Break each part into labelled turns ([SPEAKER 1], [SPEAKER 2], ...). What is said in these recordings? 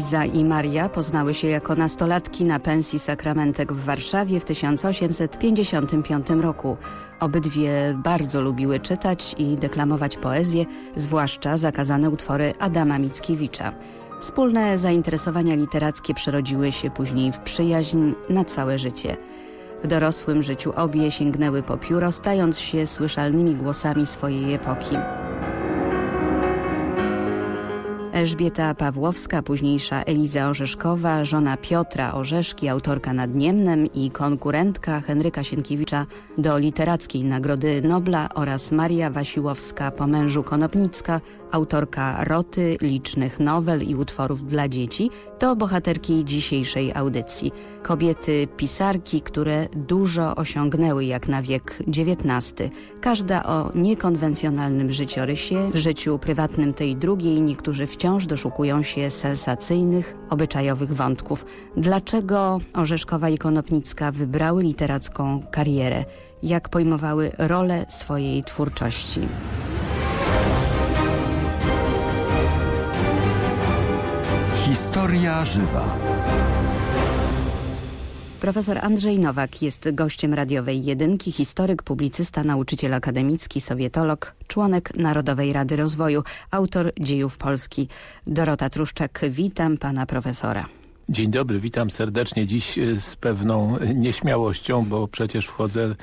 [SPEAKER 1] Eliza i Maria poznały się jako nastolatki na pensji Sakramentek w Warszawie w 1855 roku. Obydwie bardzo lubiły czytać i deklamować poezję, zwłaszcza zakazane utwory Adama Mickiewicza. Wspólne zainteresowania literackie przerodziły się później w przyjaźń na całe życie. W dorosłym życiu obie sięgnęły po pióro, stając się słyszalnymi głosami swojej epoki. Elżbieta Pawłowska, późniejsza Eliza Orzeszkowa, żona Piotra Orzeszki, autorka nad Niemnem i konkurentka Henryka Sienkiewicza do Literackiej Nagrody Nobla oraz Maria Wasiłowska po mężu Konopnicka, autorka roty, licznych nowel i utworów dla dzieci, to bohaterki dzisiejszej audycji. Kobiety pisarki, które dużo osiągnęły jak na wiek XIX. Każda o niekonwencjonalnym życiorysie, w życiu prywatnym tej drugiej niektórzy wciąż doszukują się sensacyjnych, obyczajowych wątków. Dlaczego Orzeszkowa i Konopnicka wybrały literacką karierę? Jak pojmowały rolę swojej twórczości?
[SPEAKER 2] Historia żywa.
[SPEAKER 1] Profesor Andrzej Nowak jest gościem radiowej jedynki, historyk, publicysta, nauczyciel akademicki, sowietolog, członek Narodowej Rady Rozwoju, autor dziejów Polski. Dorota Truszczak, witam pana profesora.
[SPEAKER 3] Dzień dobry, witam serdecznie. Dziś e, z pewną nieśmiałością, bo przecież wchodzę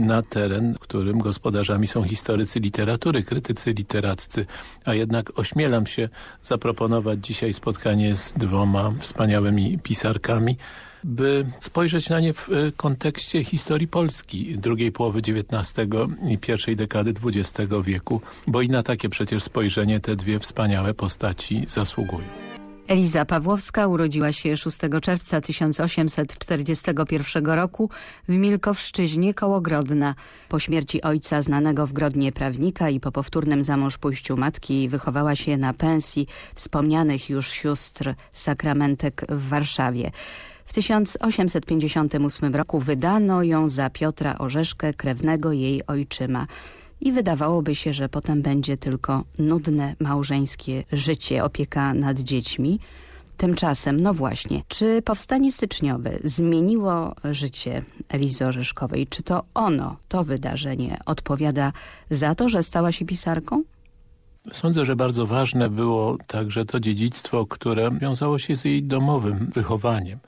[SPEAKER 3] na teren, którym gospodarzami są historycy literatury, krytycy literaccy, a jednak ośmielam się zaproponować dzisiaj spotkanie z dwoma wspaniałymi pisarkami, by spojrzeć na nie w e, kontekście historii Polski drugiej połowy XIX i pierwszej dekady XX wieku, bo i na takie przecież spojrzenie te dwie wspaniałe postaci zasługują.
[SPEAKER 1] Eliza Pawłowska urodziła się 6 czerwca 1841 roku w Milkowszczyźnie koło Grodna. Po śmierci ojca znanego w Grodnie prawnika i po powtórnym zamążpójściu matki wychowała się na pensji wspomnianych już sióstr sakramentek w Warszawie. W 1858 roku wydano ją za Piotra Orzeszkę, krewnego jej ojczyma i wydawałoby się, że potem będzie tylko nudne małżeńskie życie, opieka nad dziećmi. Tymczasem, no właśnie, czy powstanie styczniowe zmieniło życie Elizy Orzeszkowej? Czy to ono, to wydarzenie odpowiada za to, że stała się pisarką?
[SPEAKER 3] Sądzę, że bardzo ważne było także to dziedzictwo, które wiązało się z jej domowym wychowaniem.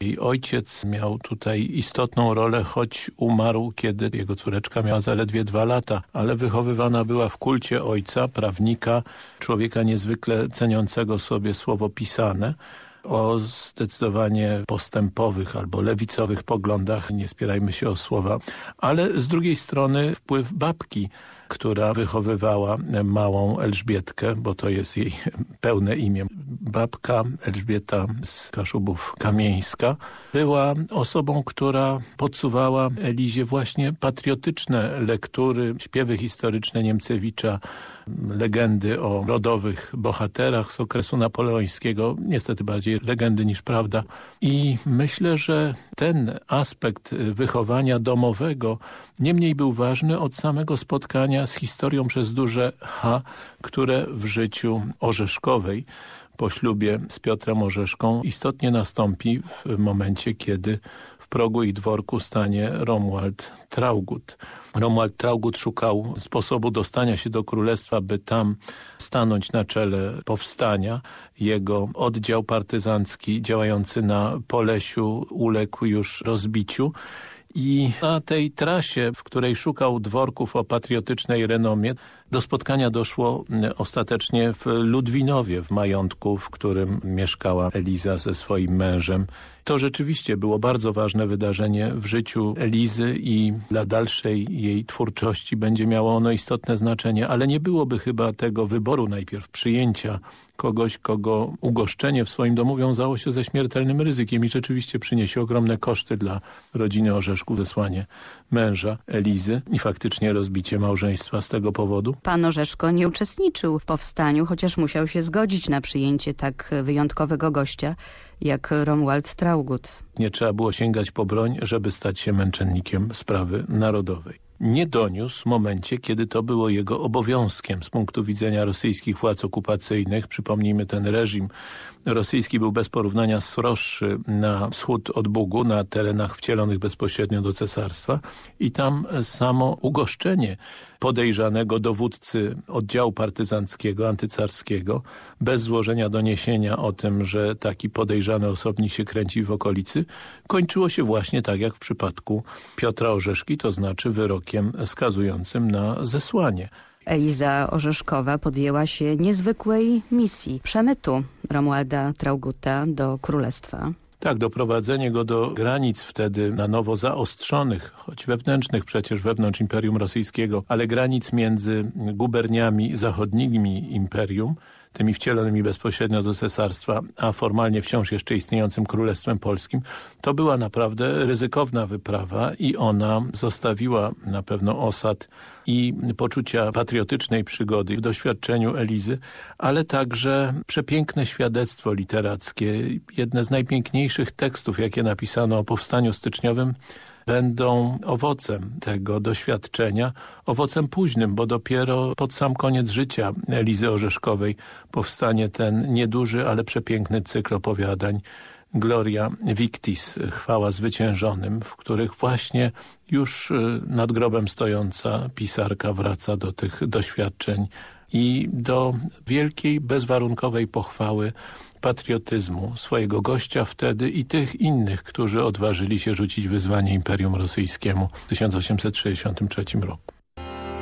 [SPEAKER 3] Jej ojciec miał tutaj istotną rolę, choć umarł, kiedy jego córeczka miała zaledwie dwa lata, ale wychowywana była w kulcie ojca, prawnika, człowieka niezwykle ceniącego sobie słowo pisane, o zdecydowanie postępowych albo lewicowych poglądach, nie spierajmy się o słowa, ale z drugiej strony wpływ babki, która wychowywała małą Elżbietkę, bo to jest jej pełne imię. Babka Elżbieta z Kaszubów Kamieńska była osobą, która podsuwała Elizie właśnie patriotyczne lektury, śpiewy historyczne Niemcewicza, legendy o rodowych bohaterach z okresu napoleońskiego, niestety bardziej legendy niż prawda. I myślę, że ten aspekt wychowania domowego niemniej był ważny od samego spotkania z historią przez duże H, które w życiu Orzeszkowej po ślubie z Piotrem Orzeszką istotnie nastąpi w momencie, kiedy w progu i dworku stanie Romuald Traugut. Romuald Traugut szukał sposobu dostania się do królestwa, by tam stanąć na czele powstania. Jego oddział partyzancki działający na Polesiu uległ już rozbiciu i na tej trasie, w której szukał dworków o patriotycznej renomie, do spotkania doszło ostatecznie w Ludwinowie, w majątku, w którym mieszkała Eliza ze swoim mężem. To rzeczywiście było bardzo ważne wydarzenie w życiu Elizy i dla dalszej jej twórczości będzie miało ono istotne znaczenie, ale nie byłoby chyba tego wyboru najpierw przyjęcia kogoś, kogo ugoszczenie w swoim domu wiązało się ze śmiertelnym ryzykiem i rzeczywiście przyniesie ogromne koszty dla rodziny Orzeszku wysłanie męża Elizy i faktycznie rozbicie małżeństwa z tego powodu.
[SPEAKER 1] Pan Orzeszko nie uczestniczył w powstaniu, chociaż musiał się zgodzić na przyjęcie tak wyjątkowego gościa jak Romuald Traugut.
[SPEAKER 3] Nie trzeba było sięgać po broń, żeby stać się męczennikiem sprawy narodowej. nie doniósł w momencie, kiedy to było jego obowiązkiem z punktu widzenia rosyjskich władz okupacyjnych. Przypomnijmy, ten reżim rosyjski był bez porównania sroższy na wschód od Bugu, na terenach wcielonych bezpośrednio do cesarstwa i tam samo ugoszczenie podejrzanego dowódcy oddziału partyzanckiego, antycarskiego, bez złożenia doniesienia o tym, że taki podejrzany osobnik się kręci w okolicy, kończyło się właśnie tak jak w przypadku Piotra Orzeszki, to znaczy wyrokiem skazującym na zesłanie.
[SPEAKER 1] Eliza Orzeszkowa podjęła się niezwykłej misji przemytu Romualda Trauguta do królestwa.
[SPEAKER 3] Tak, doprowadzenie go do granic wtedy na nowo zaostrzonych, choć wewnętrznych przecież wewnątrz Imperium Rosyjskiego, ale granic między guberniami zachodnimi Imperium, tymi wcielonymi bezpośrednio do cesarstwa, a formalnie wciąż jeszcze istniejącym Królestwem Polskim, to była naprawdę ryzykowna wyprawa i ona zostawiła na pewno osad i poczucia patriotycznej przygody w doświadczeniu Elizy, ale także przepiękne świadectwo literackie. Jedne z najpiękniejszych tekstów, jakie napisano o powstaniu styczniowym, będą owocem tego doświadczenia, owocem późnym, bo dopiero pod sam koniec życia Elizy Orzeszkowej powstanie ten nieduży, ale przepiękny cykl opowiadań Gloria Victis, chwała zwyciężonym, w których właśnie już y, nad grobem stojąca pisarka wraca do tych doświadczeń i do wielkiej, bezwarunkowej pochwały patriotyzmu swojego gościa wtedy i tych innych, którzy odważyli się rzucić wyzwanie Imperium Rosyjskiemu w 1863 roku.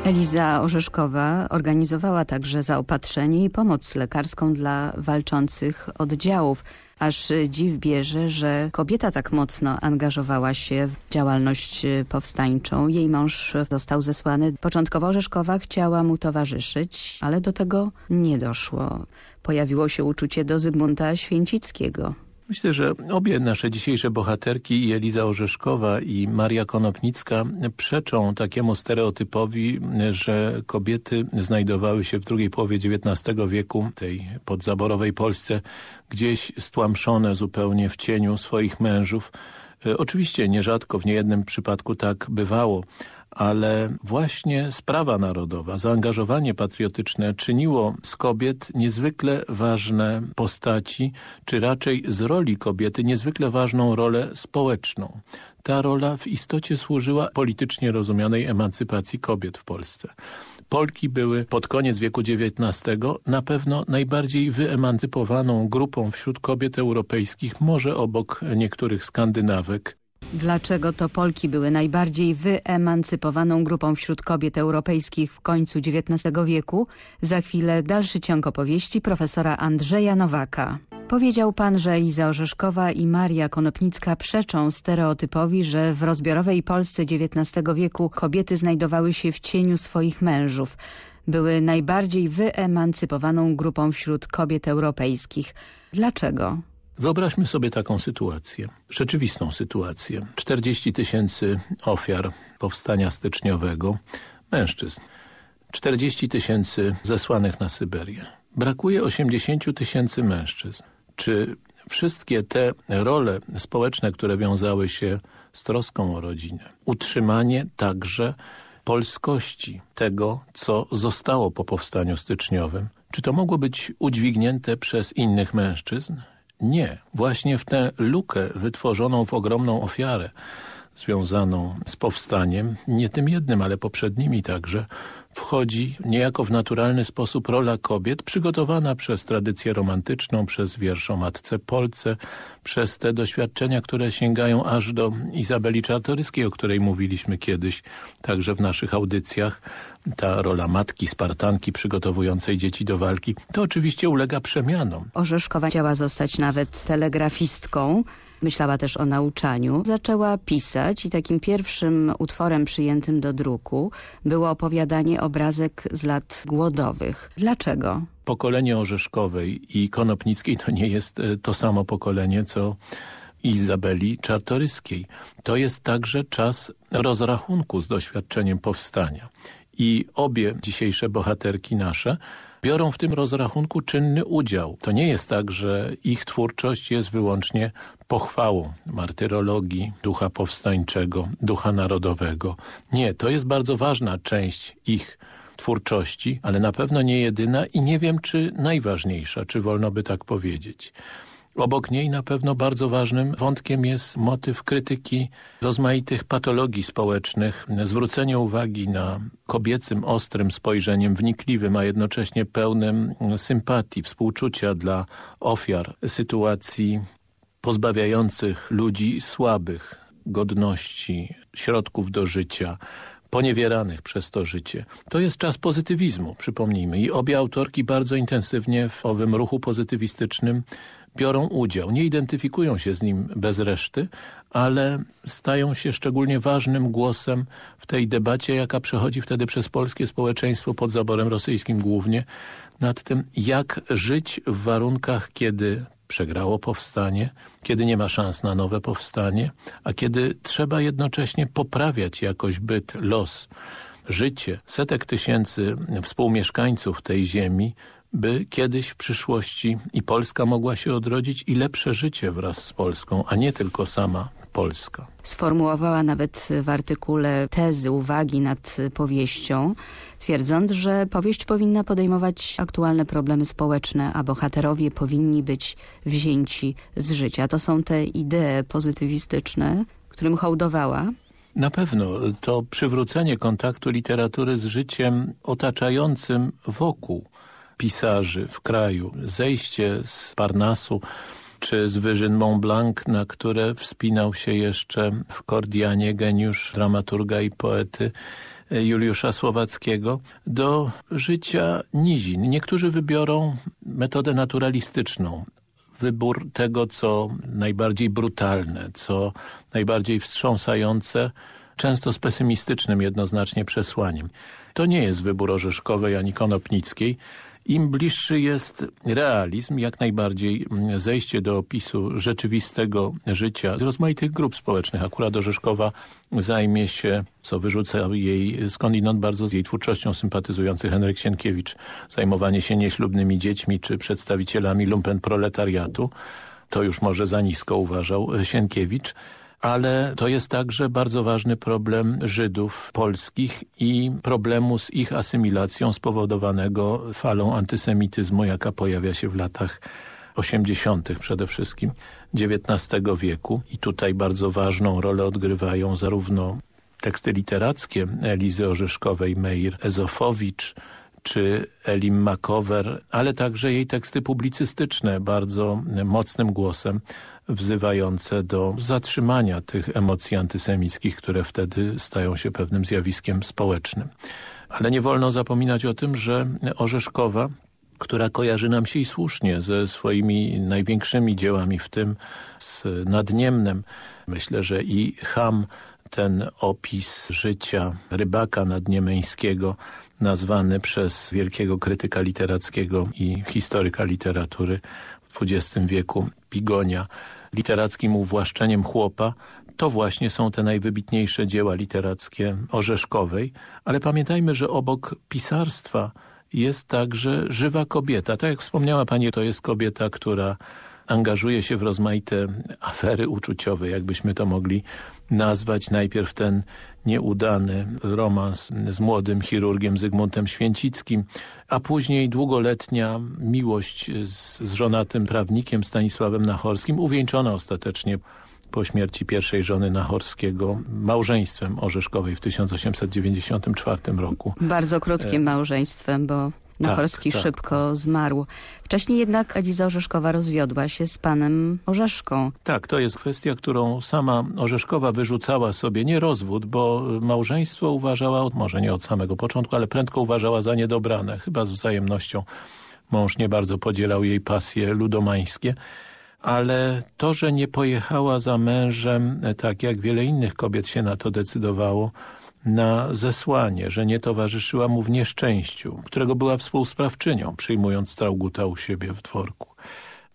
[SPEAKER 1] Eliza Orzeszkowa organizowała także zaopatrzenie i pomoc lekarską dla walczących oddziałów. Aż dziw bierze, że kobieta tak mocno angażowała się w działalność powstańczą. Jej mąż został zesłany. Początkowo Orzeszkowa chciała mu towarzyszyć, ale do tego nie doszło. Pojawiło się uczucie do Zygmunta Święcickiego.
[SPEAKER 3] Myślę, że obie nasze dzisiejsze bohaterki, i Eliza Orzeszkowa i Maria Konopnicka, przeczą takiemu stereotypowi, że kobiety znajdowały się w drugiej połowie XIX wieku, tej podzaborowej Polsce, gdzieś stłamszone zupełnie w cieniu swoich mężów. E, oczywiście nierzadko w niejednym przypadku tak bywało, ale właśnie sprawa narodowa, zaangażowanie patriotyczne czyniło z kobiet niezwykle ważne postaci, czy raczej z roli kobiety niezwykle ważną rolę społeczną. Ta rola w istocie służyła politycznie rozumianej emancypacji kobiet w Polsce. Polki były pod koniec wieku XIX na pewno najbardziej wyemancypowaną grupą wśród kobiet europejskich, może obok niektórych Skandynawek.
[SPEAKER 1] Dlaczego to Polki były najbardziej wyemancypowaną grupą wśród kobiet europejskich w końcu XIX wieku? Za chwilę dalszy ciąg opowieści profesora Andrzeja Nowaka. Powiedział pan, że Eliza Orzeszkowa i Maria Konopnicka przeczą stereotypowi, że w rozbiorowej Polsce XIX wieku kobiety znajdowały się w cieniu swoich mężów. Były najbardziej wyemancypowaną grupą wśród kobiet europejskich. Dlaczego?
[SPEAKER 3] Wyobraźmy sobie taką sytuację, rzeczywistą sytuację. 40 tysięcy ofiar powstania styczniowego, mężczyzn. 40 tysięcy zesłanych na Syberię. Brakuje 80 tysięcy mężczyzn. Czy wszystkie te role społeczne, które wiązały się z troską o rodzinę, utrzymanie także polskości tego, co zostało po powstaniu styczniowym, czy to mogło być udźwignięte przez innych mężczyzn? Nie. Właśnie w tę lukę wytworzoną w ogromną ofiarę związaną z powstaniem, nie tym jednym, ale poprzednimi także, wchodzi niejako w naturalny sposób rola kobiet, przygotowana przez tradycję romantyczną, przez wiersz o Matce Polce, przez te doświadczenia, które sięgają aż do Izabeli Czartoryskiej, o której mówiliśmy kiedyś, także w naszych audycjach. Ta rola matki, Spartanki przygotowującej dzieci do walki, to oczywiście ulega przemianom.
[SPEAKER 1] Orzeszkowa chciała zostać nawet telegrafistką, Myślała też o nauczaniu. Zaczęła pisać i takim pierwszym utworem przyjętym do druku było opowiadanie obrazek z lat głodowych. Dlaczego?
[SPEAKER 3] Pokolenie Orzeszkowej i Konopnickiej to nie jest e, to samo pokolenie, co Izabeli Czartoryskiej. To jest także czas rozrachunku z doświadczeniem powstania. I obie dzisiejsze bohaterki nasze biorą w tym rozrachunku czynny udział. To nie jest tak, że ich twórczość jest wyłącznie pochwałą martyrologii, ducha powstańczego, ducha narodowego. Nie, to jest bardzo ważna część ich twórczości, ale na pewno nie jedyna i nie wiem, czy najważniejsza, czy wolno by tak powiedzieć. Obok niej na pewno bardzo ważnym wątkiem jest motyw krytyki rozmaitych patologii społecznych, zwrócenie uwagi na kobiecym, ostrym spojrzeniem, wnikliwym, a jednocześnie pełnym sympatii, współczucia dla ofiar sytuacji pozbawiających ludzi słabych, godności, środków do życia, poniewieranych przez to życie. To jest czas pozytywizmu, przypomnijmy. I obie autorki bardzo intensywnie w owym ruchu pozytywistycznym biorą udział. Nie identyfikują się z nim bez reszty, ale stają się szczególnie ważnym głosem w tej debacie, jaka przechodzi wtedy przez polskie społeczeństwo pod zaborem rosyjskim głównie, nad tym, jak żyć w warunkach, kiedy przegrało powstanie, kiedy nie ma szans na nowe powstanie, a kiedy trzeba jednocześnie poprawiać jakoś byt, los, życie setek tysięcy współmieszkańców tej ziemi, by kiedyś w przyszłości i Polska mogła się odrodzić i lepsze życie wraz z Polską, a nie tylko sama Polska.
[SPEAKER 1] Sformułowała nawet w artykule tezy, uwagi nad powieścią, twierdząc, że powieść powinna podejmować aktualne problemy społeczne, a bohaterowie powinni być wzięci z życia. To są te idee pozytywistyczne, którym hołdowała.
[SPEAKER 3] Na pewno to przywrócenie kontaktu literatury z życiem otaczającym wokół pisarzy w kraju, zejście z Parnasu czy z wyżyn Mont Blanc, na które wspinał się jeszcze w Kordianie geniusz dramaturga i poety Juliusza Słowackiego do życia nizin. Niektórzy wybiorą metodę naturalistyczną, wybór tego, co najbardziej brutalne, co najbardziej wstrząsające, często z pesymistycznym jednoznacznie przesłaniem. To nie jest wybór Orzeszkowej ani Konopnickiej, im bliższy jest realizm, jak najbardziej zejście do opisu rzeczywistego życia rozmaitych grup społecznych. Akurat Orzeszkowa zajmie się, co wyrzuca jej skądinąd bardzo z jej twórczością sympatyzujący Henryk Sienkiewicz, zajmowanie się nieślubnymi dziećmi czy przedstawicielami lumpenproletariatu. To już może za nisko uważał Sienkiewicz ale to jest także bardzo ważny problem Żydów polskich i problemu z ich asymilacją spowodowanego falą antysemityzmu, jaka pojawia się w latach 80. przede wszystkim XIX wieku. I tutaj bardzo ważną rolę odgrywają zarówno teksty literackie Elizy Orzeszkowej, Meir Ezofowicz, czy Elim Makower, ale także jej teksty publicystyczne bardzo mocnym głosem wzywające do zatrzymania tych emocji antysemickich, które wtedy stają się pewnym zjawiskiem społecznym. Ale nie wolno zapominać o tym, że Orzeszkowa, która kojarzy nam się i słusznie ze swoimi największymi dziełami, w tym z Nadniemnem, myślę, że i Ham, ten opis życia rybaka nadniemeńskiego, nazwany przez wielkiego krytyka literackiego i historyka literatury w XX wieku Pigonia, literackim uwłaszczeniem chłopa, to właśnie są te najwybitniejsze dzieła literackie Orzeszkowej, ale pamiętajmy, że obok pisarstwa jest także żywa kobieta. Tak jak wspomniała Pani, to jest kobieta, która angażuje się w rozmaite afery uczuciowe, jakbyśmy to mogli nazwać. Najpierw ten nieudany romans z młodym chirurgiem Zygmuntem Święcickim, a później długoletnia miłość z, z żonatym prawnikiem Stanisławem Nachorskim, uwieńczona ostatecznie po śmierci pierwszej żony Nachorskiego małżeństwem Orzeszkowej w 1894 roku.
[SPEAKER 1] Bardzo krótkim e, małżeństwem, bo Nachorski tak, tak, szybko zmarł. Wcześniej jednak Eliza Orzeszkowa rozwiodła się z panem Orzeszką.
[SPEAKER 3] Tak, to jest kwestia, którą sama Orzeszkowa wyrzucała sobie, nie rozwód, bo małżeństwo uważała, może nie od samego początku, ale prędko uważała za niedobrane, chyba z wzajemnością. Mąż nie bardzo podzielał jej pasje ludomańskie, ale to, że nie pojechała za mężem, tak jak wiele innych kobiet się na to decydowało, na zesłanie, że nie towarzyszyła mu w nieszczęściu, którego była współsprawczynią, przyjmując Trauguta u siebie w dworku.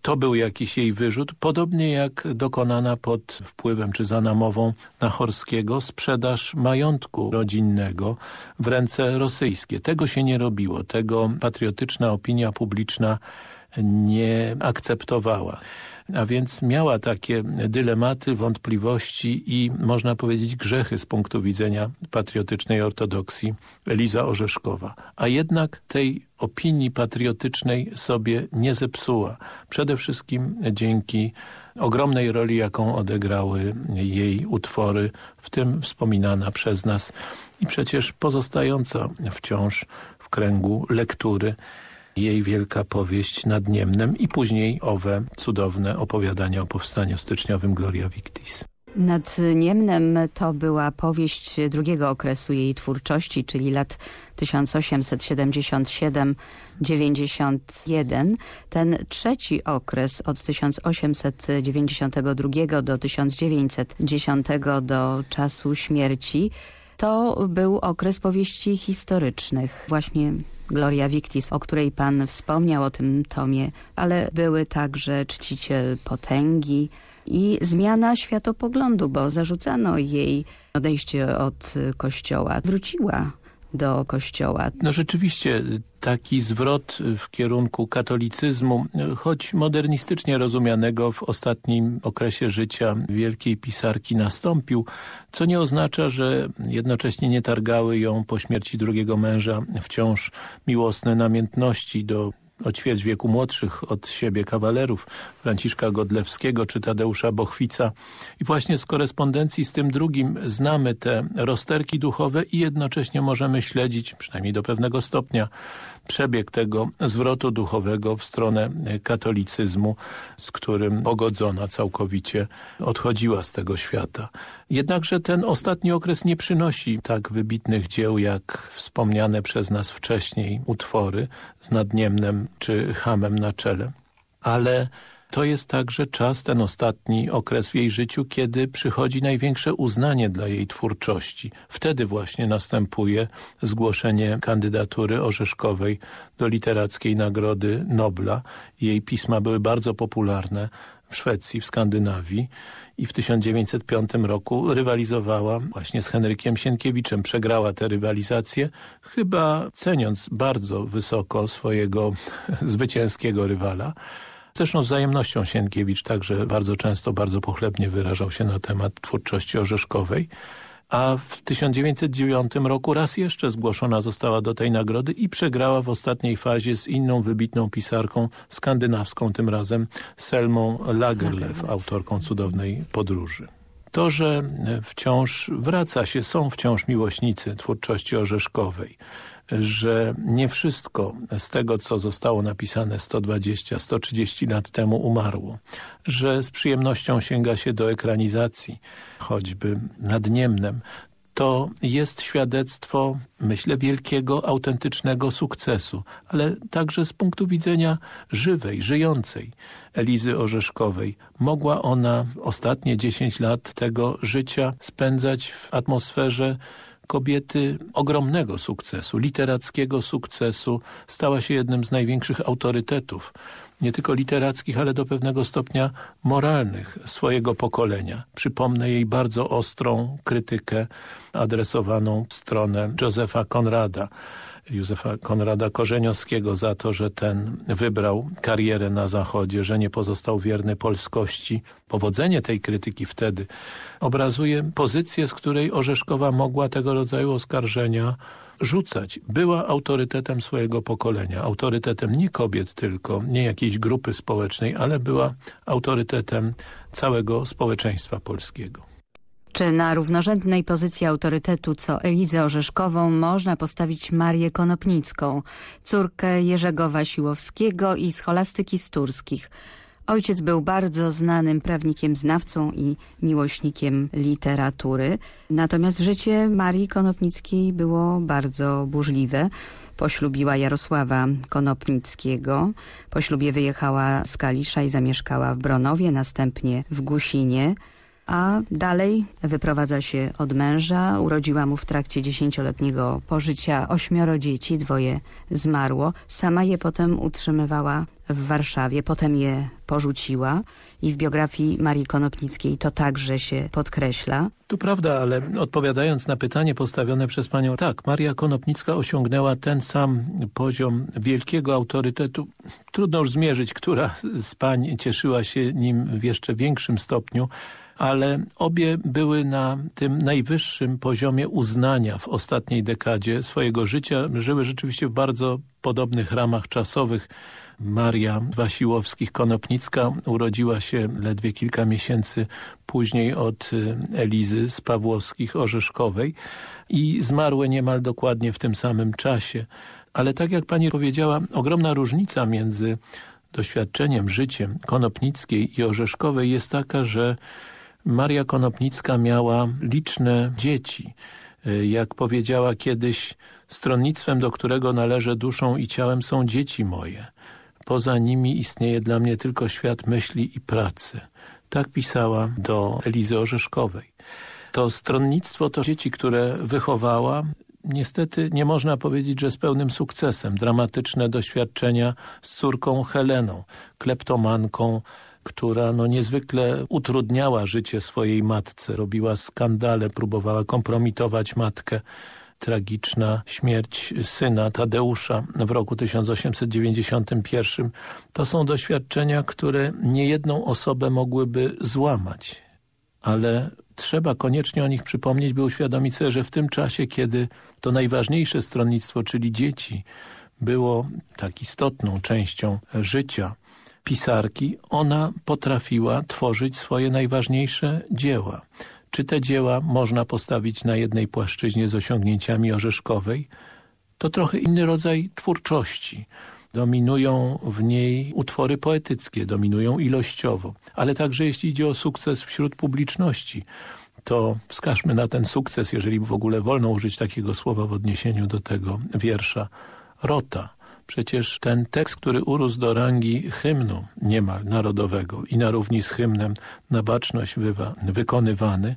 [SPEAKER 3] To był jakiś jej wyrzut, podobnie jak dokonana pod wpływem czy za namową Nachorskiego sprzedaż majątku rodzinnego w ręce rosyjskie. Tego się nie robiło, tego patriotyczna opinia publiczna nie akceptowała a więc miała takie dylematy, wątpliwości i można powiedzieć grzechy z punktu widzenia patriotycznej ortodoksji Eliza Orzeszkowa. A jednak tej opinii patriotycznej sobie nie zepsuła. Przede wszystkim dzięki ogromnej roli, jaką odegrały jej utwory, w tym wspominana przez nas i przecież pozostająca wciąż w kręgu lektury jej wielka powieść nad Niemnem i później owe cudowne opowiadania o powstaniu styczniowym Gloria Victis.
[SPEAKER 1] Nad Niemnem to była powieść drugiego okresu jej twórczości, czyli lat 1877-91. Ten trzeci okres od 1892 do 1910 do czasu śmierci to był okres powieści historycznych. Właśnie Gloria Victis, o której pan wspomniał, o tym tomie, ale były także czciciel potęgi i zmiana światopoglądu, bo zarzucano jej odejście od kościoła. Wróciła do kościoła.
[SPEAKER 3] No rzeczywiście taki zwrot w kierunku katolicyzmu, choć modernistycznie rozumianego w ostatnim okresie życia wielkiej pisarki nastąpił, co nie oznacza, że jednocześnie nie targały ją po śmierci drugiego męża wciąż miłosne namiętności do o ćwierć wieku młodszych od siebie kawalerów Franciszka Godlewskiego czy Tadeusza Bochwica. I właśnie z korespondencji z tym drugim znamy te rozterki duchowe i jednocześnie możemy śledzić, przynajmniej do pewnego stopnia, przebieg tego zwrotu duchowego w stronę katolicyzmu, z którym pogodzona całkowicie odchodziła z tego świata. Jednakże ten ostatni okres nie przynosi tak wybitnych dzieł, jak wspomniane przez nas wcześniej utwory z Nadniemnem czy Hamem na czele. Ale to jest także czas, ten ostatni okres w jej życiu, kiedy przychodzi największe uznanie dla jej twórczości. Wtedy właśnie następuje zgłoszenie kandydatury Orzeszkowej do Literackiej Nagrody Nobla. Jej pisma były bardzo popularne w Szwecji, w Skandynawii i w 1905 roku rywalizowała właśnie z Henrykiem Sienkiewiczem. Przegrała tę rywalizację, chyba ceniąc bardzo wysoko swojego zwycięskiego rywala. Zresztą z wzajemnością Sienkiewicz także bardzo często, bardzo pochlebnie wyrażał się na temat twórczości orzeszkowej. A w 1909 roku raz jeszcze zgłoszona została do tej nagrody i przegrała w ostatniej fazie z inną wybitną pisarką skandynawską, tym razem Selmą Lagerlöf, autorką cudownej podróży. To, że wciąż wraca się, są wciąż miłośnicy twórczości orzeszkowej że nie wszystko z tego, co zostało napisane 120-130 lat temu umarło, że z przyjemnością sięga się do ekranizacji, choćby nad Niemnem, to jest świadectwo, myślę, wielkiego, autentycznego sukcesu, ale także z punktu widzenia żywej, żyjącej Elizy Orzeszkowej. Mogła ona ostatnie 10 lat tego życia spędzać w atmosferze kobiety ogromnego sukcesu, literackiego sukcesu, stała się jednym z największych autorytetów, nie tylko literackich, ale do pewnego stopnia moralnych swojego pokolenia. Przypomnę jej bardzo ostrą krytykę adresowaną w stronę Józefa Konrada, Józefa Konrada Korzeniowskiego za to, że ten wybrał karierę na Zachodzie, że nie pozostał wierny polskości. Powodzenie tej krytyki wtedy obrazuje pozycję, z której Orzeszkowa mogła tego rodzaju oskarżenia rzucać. Była autorytetem swojego pokolenia, autorytetem nie kobiet tylko, nie jakiejś grupy społecznej, ale była autorytetem całego społeczeństwa polskiego.
[SPEAKER 1] Czy na równorzędnej pozycji autorytetu co Elizę Orzeszkową można postawić Marię Konopnicką, córkę Jerzego Wasiłowskiego i scholastyki Sturskich. Ojciec był bardzo znanym prawnikiem, znawcą i miłośnikiem literatury. Natomiast życie Marii Konopnickiej było bardzo burzliwe. Poślubiła Jarosława Konopnickiego. Po ślubie wyjechała z Kalisza i zamieszkała w Bronowie, następnie w Gusinie a dalej wyprowadza się od męża. Urodziła mu w trakcie dziesięcioletniego pożycia ośmioro dzieci, dwoje zmarło. Sama je potem utrzymywała w Warszawie, potem je porzuciła i w biografii Marii Konopnickiej to także się podkreśla.
[SPEAKER 3] Tu prawda, ale odpowiadając na pytanie postawione przez panią, tak, Maria Konopnicka osiągnęła ten sam poziom wielkiego autorytetu. Trudno już zmierzyć, która z pań cieszyła się nim w jeszcze większym stopniu, ale obie były na tym najwyższym poziomie uznania w ostatniej dekadzie swojego życia. Żyły rzeczywiście w bardzo podobnych ramach czasowych. Maria Wasiłowskich-Konopnicka urodziła się ledwie kilka miesięcy później od y, Elizy z Pawłowskich-Orzeszkowej i zmarły niemal dokładnie w tym samym czasie. Ale tak jak pani powiedziała, ogromna różnica między doświadczeniem, życiem Konopnickiej i Orzeszkowej jest taka, że Maria Konopnicka miała liczne dzieci. Y, jak powiedziała kiedyś, stronnictwem, do którego należę duszą i ciałem są dzieci moje. Poza nimi istnieje dla mnie tylko świat myśli i pracy. Tak pisała do Elizy Orzeszkowej. To stronnictwo to dzieci, które wychowała, niestety nie można powiedzieć, że z pełnym sukcesem. Dramatyczne doświadczenia z córką Heleną, kleptomanką, która no niezwykle utrudniała życie swojej matce, robiła skandale, próbowała kompromitować matkę. Tragiczna śmierć syna Tadeusza w roku 1891 to są doświadczenia, które niejedną osobę mogłyby złamać, ale trzeba koniecznie o nich przypomnieć, by uświadomić sobie, że w tym czasie, kiedy to najważniejsze stronnictwo, czyli dzieci, było tak istotną częścią życia pisarki, ona potrafiła tworzyć swoje najważniejsze dzieła. Czy te dzieła można postawić na jednej płaszczyźnie z osiągnięciami Orzeszkowej? To trochę inny rodzaj twórczości. Dominują w niej utwory poetyckie, dominują ilościowo, ale także jeśli idzie o sukces wśród publiczności, to wskażmy na ten sukces, jeżeli w ogóle wolno użyć takiego słowa w odniesieniu do tego wiersza, Rota. Przecież ten tekst, który urósł do rangi hymnu niemal narodowego i na równi z hymnem na baczność bywa wykonywany,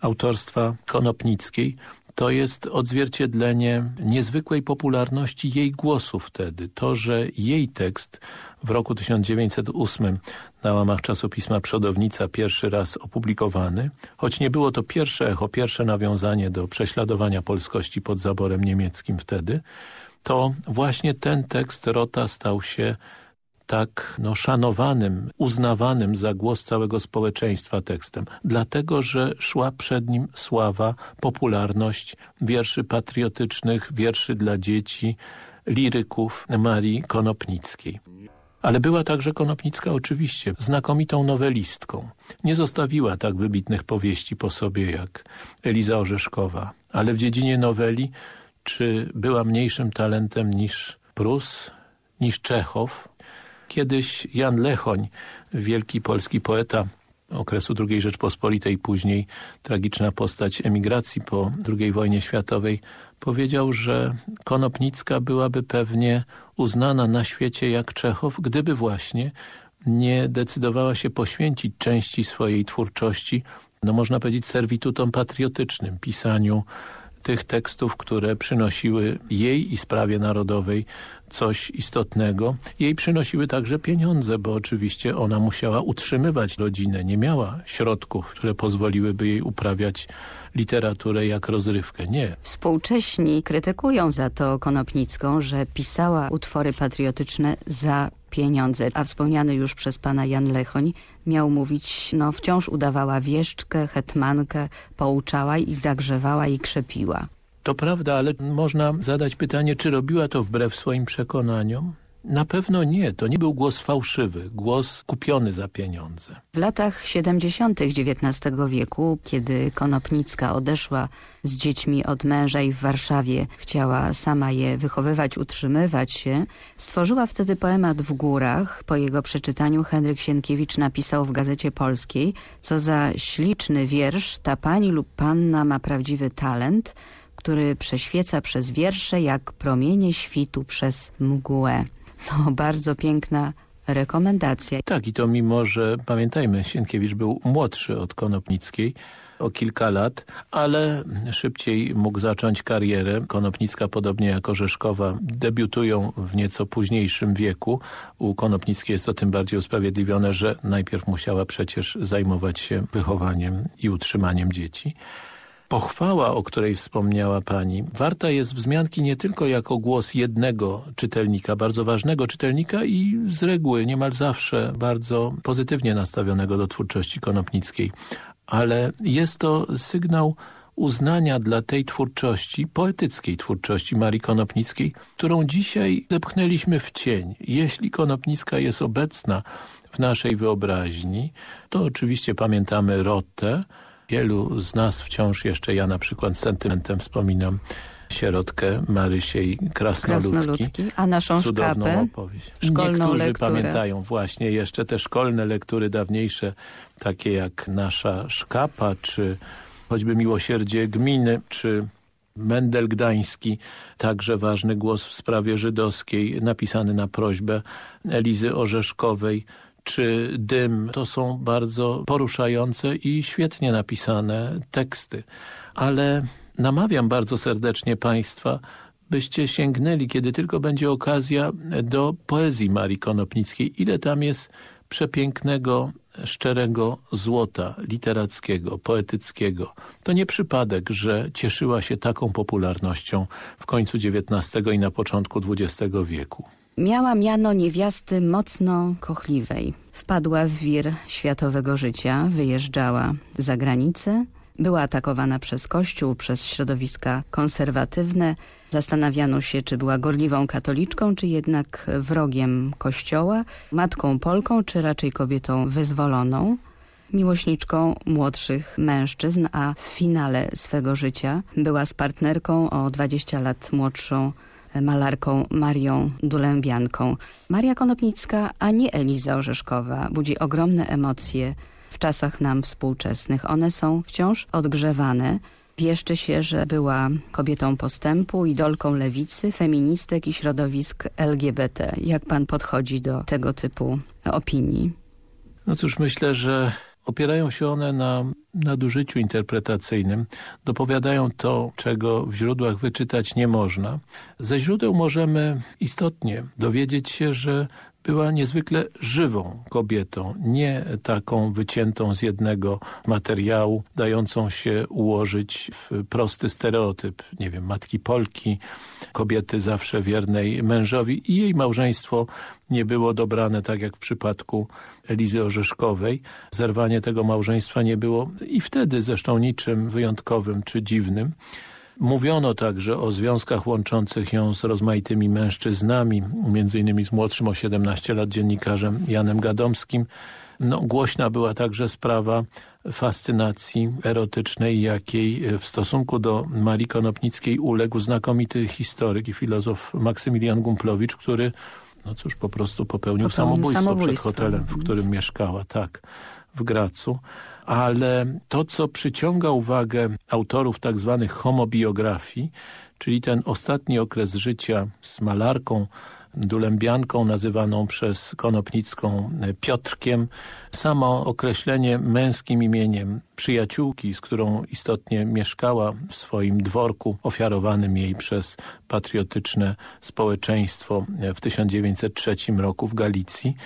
[SPEAKER 3] autorstwa Konopnickiej, to jest odzwierciedlenie niezwykłej popularności jej głosu wtedy. To, że jej tekst w roku 1908 na łamach czasopisma Przodownica pierwszy raz opublikowany, choć nie było to pierwsze echo, pierwsze nawiązanie do prześladowania polskości pod zaborem niemieckim wtedy, to właśnie ten tekst Rota stał się tak no, szanowanym, uznawanym za głos całego społeczeństwa tekstem, dlatego że szła przed nim sława, popularność wierszy patriotycznych, wierszy dla dzieci, liryków Marii Konopnickiej. Ale była także Konopnicka oczywiście znakomitą nowelistką. Nie zostawiła tak wybitnych powieści po sobie jak Eliza Orzeszkowa, ale w dziedzinie noweli czy była mniejszym talentem niż Prus, niż Czechow. Kiedyś Jan Lechoń, wielki polski poeta okresu II Rzeczpospolitej, później tragiczna postać emigracji po II wojnie światowej, powiedział, że Konopnicka byłaby pewnie uznana na świecie jak Czechow, gdyby właśnie nie decydowała się poświęcić części swojej twórczości, no można powiedzieć serwitutom patriotycznym, pisaniu tych tekstów, które przynosiły jej i sprawie narodowej coś istotnego. Jej przynosiły także pieniądze, bo oczywiście ona musiała utrzymywać rodzinę. Nie miała środków, które pozwoliłyby jej uprawiać literaturę jak rozrywkę. Nie.
[SPEAKER 1] Współcześni krytykują za to Konopnicką, że pisała utwory patriotyczne za pieniądze, a wspomniany już przez pana Jan Lechoń miał mówić, no wciąż udawała wieszczkę, hetmankę, pouczała i zagrzewała i krzepiła.
[SPEAKER 3] To prawda, ale można zadać pytanie, czy robiła to wbrew swoim przekonaniom? Na pewno nie, to nie był głos fałszywy, głos kupiony za pieniądze.
[SPEAKER 1] W latach 70. XIX wieku, kiedy Konopnicka odeszła z dziećmi od męża i w Warszawie chciała sama je wychowywać, utrzymywać się, stworzyła wtedy poemat w górach. Po jego przeczytaniu Henryk Sienkiewicz napisał w Gazecie Polskiej, co za śliczny wiersz, ta pani lub panna ma prawdziwy talent, który prześwieca przez wiersze jak promienie świtu przez mgłę. No, bardzo piękna rekomendacja.
[SPEAKER 3] Tak i to mimo, że pamiętajmy, Sienkiewicz był młodszy od Konopnickiej, o kilka lat, ale szybciej mógł zacząć karierę. Konopnicka, podobnie jak Orzeszkowa, debiutują w nieco późniejszym wieku. U Konopnickiej jest to tym bardziej usprawiedliwione, że najpierw musiała przecież zajmować się wychowaniem i utrzymaniem dzieci. Pochwała, o której wspomniała pani, warta jest wzmianki nie tylko jako głos jednego czytelnika, bardzo ważnego czytelnika i z reguły niemal zawsze bardzo pozytywnie nastawionego do twórczości konopnickiej, ale jest to sygnał uznania dla tej twórczości, poetyckiej twórczości Marii Konopnickiej, którą dzisiaj zepchnęliśmy w cień. Jeśli Konopnicka jest obecna w naszej wyobraźni, to oczywiście pamiętamy Rottę. Wielu z nas wciąż jeszcze, ja na przykład z sentymentem wspominam sierotkę Marysiej Krasnoludki. Krasnoludki.
[SPEAKER 1] A naszą
[SPEAKER 3] Cudowną
[SPEAKER 1] szkapę,
[SPEAKER 3] opowieść.
[SPEAKER 1] Szkolną
[SPEAKER 3] Niektórzy
[SPEAKER 1] lekturę.
[SPEAKER 3] pamiętają właśnie jeszcze te szkolne lektury dawniejsze, takie jak nasza szkapa, czy choćby Miłosierdzie Gminy, czy Mendel Gdański, także ważny głos w sprawie żydowskiej, napisany na prośbę Elizy Orzeszkowej, czy Dym. To są bardzo poruszające i świetnie napisane teksty. Ale namawiam bardzo serdecznie Państwa, byście sięgnęli, kiedy tylko będzie okazja, do poezji Marii Konopnickiej. Ile tam jest przepięknego, szczerego złota literackiego, poetyckiego. To nie przypadek, że cieszyła się taką popularnością w końcu XIX i na początku XX wieku.
[SPEAKER 1] Miała miano niewiasty mocno kochliwej. Wpadła w wir światowego życia, wyjeżdżała za granicę, była atakowana przez Kościół, przez środowiska konserwatywne. Zastanawiano się, czy była gorliwą katoliczką, czy jednak wrogiem Kościoła, matką Polką, czy raczej kobietą wyzwoloną miłośniczką młodszych mężczyzn, a w finale swego życia była z partnerką o 20 lat młodszą malarką Marią Dulębianką. Maria Konopnicka, a nie Eliza Orzeszkowa, budzi ogromne emocje w czasach nam współczesnych. One są wciąż odgrzewane. Wieszczy się, że była kobietą postępu, idolką lewicy, feministek i środowisk LGBT. Jak pan podchodzi do tego typu opinii?
[SPEAKER 3] No cóż, myślę, że opierają się one na nadużyciu interpretacyjnym. Dopowiadają to, czego w źródłach wyczytać nie można. Ze źródeł możemy istotnie dowiedzieć się, że była niezwykle żywą kobietą, nie taką wyciętą z jednego materiału, dającą się ułożyć w prosty stereotyp, nie wiem, matki Polki, kobiety zawsze wiernej mężowi i jej małżeństwo nie było dobrane tak jak w przypadku Elizy Orzeszkowej. Zerwanie tego małżeństwa nie było i wtedy zresztą niczym wyjątkowym czy dziwnym. Mówiono także o związkach łączących ją z rozmaitymi mężczyznami, między innymi z młodszym o 17 lat dziennikarzem Janem Gadomskim. No, głośna była także sprawa fascynacji erotycznej, jakiej w stosunku do Marii Konopnickiej uległ znakomity historyk i filozof Maksymilian Gumplowicz, który no cóż, po prostu popełnił,
[SPEAKER 1] popełnił
[SPEAKER 3] samobójstwo,
[SPEAKER 1] samobójstwo
[SPEAKER 3] przed hotelem, w którym mieszkała, tak, w Gracu. Ale to, co przyciąga uwagę autorów tak zwanych homobiografii, czyli ten ostatni okres życia z malarką, dulębianką nazywaną przez Konopnicką Piotrkiem. Samo określenie męskim imieniem przyjaciółki, z którą istotnie mieszkała w swoim dworku ofiarowanym jej przez patriotyczne społeczeństwo w 1903 roku w Galicji,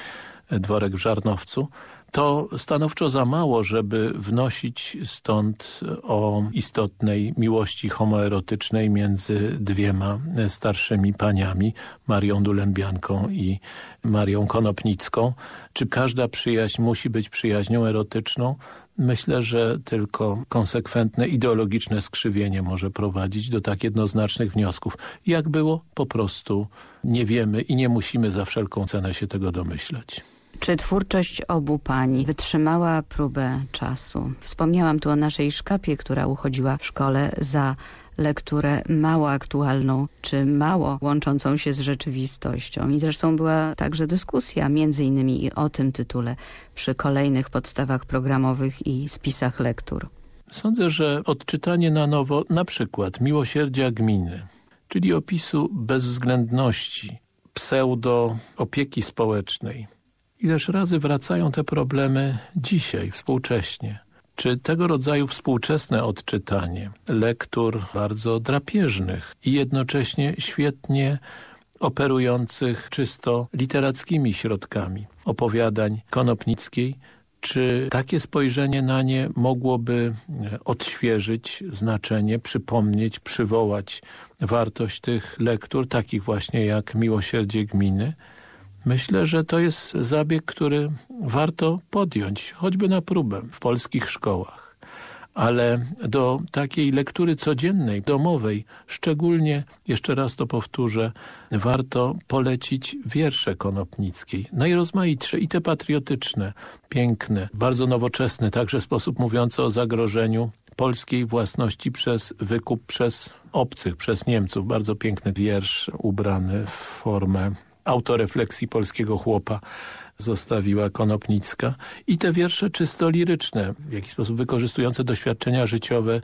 [SPEAKER 3] dworek w Żarnowcu, to stanowczo za mało, żeby wnosić stąd o istotnej miłości homoerotycznej między dwiema starszymi paniami, Marią Dulębianką i Marią Konopnicką. Czy każda przyjaźń musi być przyjaźnią erotyczną? Myślę, że tylko konsekwentne ideologiczne skrzywienie może prowadzić do tak jednoznacznych wniosków. Jak było? Po prostu nie wiemy i nie musimy za wszelką cenę się tego domyślać.
[SPEAKER 1] Czy twórczość obu pani wytrzymała próbę czasu? Wspomniałam tu o naszej szkapie, która uchodziła w szkole za lekturę mało aktualną, czy mało łączącą się z rzeczywistością. I zresztą była także dyskusja między innymi i o tym tytule przy kolejnych podstawach programowych i spisach lektur.
[SPEAKER 3] Sądzę, że odczytanie na nowo na przykład Miłosierdzia Gminy, czyli opisu bezwzględności, pseudo opieki społecznej, Ileż razy wracają te problemy dzisiaj, współcześnie. Czy tego rodzaju współczesne odczytanie lektur bardzo drapieżnych i jednocześnie świetnie operujących czysto literackimi środkami opowiadań Konopnickiej, czy takie spojrzenie na nie mogłoby odświeżyć znaczenie, przypomnieć, przywołać wartość tych lektur, takich właśnie jak Miłosierdzie Gminy? Myślę, że to jest zabieg, który warto podjąć, choćby na próbę w polskich szkołach. Ale do takiej lektury codziennej, domowej, szczególnie, jeszcze raz to powtórzę, warto polecić wiersze Konopnickiej. Najrozmaitsze i te patriotyczne, piękne, bardzo nowoczesne, także sposób mówiący o zagrożeniu polskiej własności przez wykup przez obcych, przez Niemców. Bardzo piękny wiersz ubrany w formę autorefleksji polskiego chłopa zostawiła Konopnicka. I te wiersze czysto liryczne, w jakiś sposób wykorzystujące doświadczenia życiowe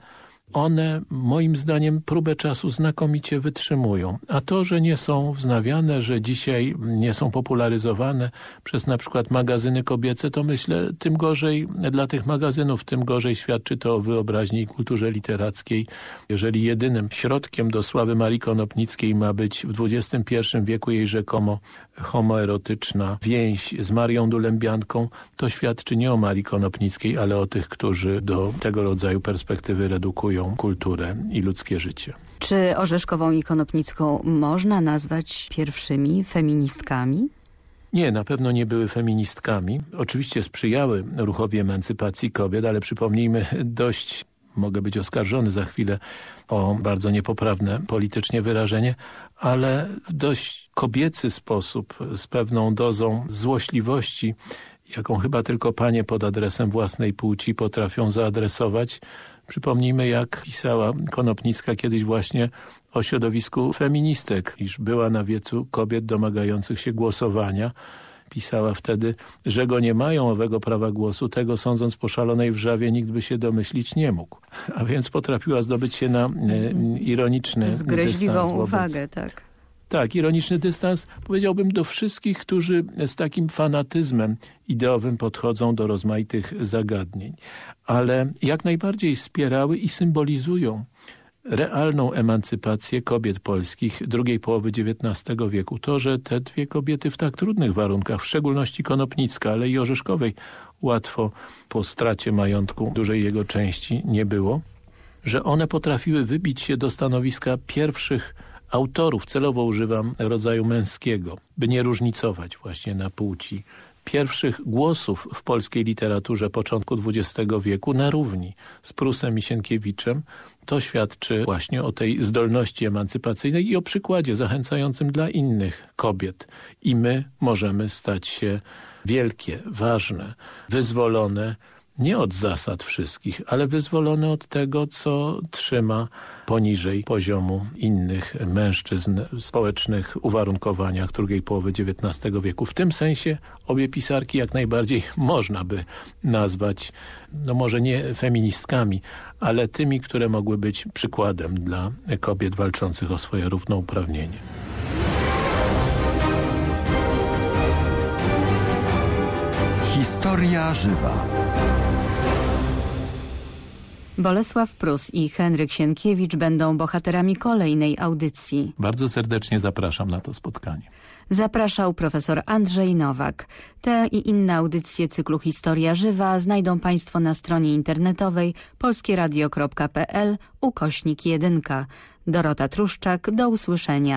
[SPEAKER 3] one moim zdaniem próbę czasu znakomicie wytrzymują. A to, że nie są wznawiane, że dzisiaj nie są popularyzowane przez na przykład magazyny kobiece, to myślę tym gorzej dla tych magazynów, tym gorzej świadczy to o wyobraźni i kulturze literackiej. Jeżeli jedynym środkiem do sławy Marii Konopnickiej ma być w XXI wieku jej rzekomo homoerotyczna więź z Marią Dulębianką, to świadczy nie o Marii Konopnickiej, ale o tych, którzy do tego rodzaju perspektywy redukują kulturę i ludzkie życie.
[SPEAKER 1] Czy Orzeszkową i Konopnicką można nazwać pierwszymi feministkami?
[SPEAKER 3] Nie, na pewno nie były feministkami. Oczywiście sprzyjały ruchowi emancypacji kobiet, ale przypomnijmy dość mogę być oskarżony za chwilę o bardzo niepoprawne politycznie wyrażenie, ale w dość kobiecy sposób, z pewną dozą złośliwości, jaką chyba tylko panie pod adresem własnej płci potrafią zaadresować. Przypomnijmy, jak pisała Konopnicka kiedyś właśnie o środowisku feministek, iż była na wiecu kobiet domagających się głosowania, pisała wtedy, że go nie mają owego prawa głosu, tego sądząc po szalonej wrzawie nikt by się domyślić nie mógł. A więc potrafiła zdobyć się na e, ironiczny
[SPEAKER 1] Zgryźliwą uwagę, tak.
[SPEAKER 3] Tak, ironiczny dystans powiedziałbym do wszystkich, którzy z takim fanatyzmem ideowym podchodzą do rozmaitych zagadnień, ale jak najbardziej wspierały i symbolizują realną emancypację kobiet polskich drugiej połowy XIX wieku. To, że te dwie kobiety w tak trudnych warunkach, w szczególności Konopnicka, ale i Orzeszkowej, łatwo po stracie majątku dużej jego części nie było, że one potrafiły wybić się do stanowiska pierwszych autorów, celowo używam rodzaju męskiego, by nie różnicować właśnie na płci, pierwszych głosów w polskiej literaturze początku XX wieku na równi z Prusem i Sienkiewiczem, to świadczy właśnie o tej zdolności emancypacyjnej i o przykładzie zachęcającym dla innych kobiet. I my możemy stać się wielkie, ważne, wyzwolone, nie od zasad wszystkich, ale wyzwolone od tego, co trzyma poniżej poziomu innych mężczyzn w społecznych uwarunkowaniach drugiej połowy XIX wieku. W tym sensie obie pisarki jak najbardziej można by nazwać, no może nie feministkami, ale tymi, które mogły być przykładem dla kobiet walczących o swoje równouprawnienie.
[SPEAKER 1] Historia żywa. Bolesław Prus i Henryk Sienkiewicz będą bohaterami kolejnej audycji.
[SPEAKER 3] Bardzo serdecznie zapraszam na to spotkanie.
[SPEAKER 1] Zapraszał profesor Andrzej Nowak. Te i inne audycje cyklu Historia Żywa znajdą Państwo na stronie internetowej polskieradio.pl ukośnik 1. Dorota Truszczak, do usłyszenia.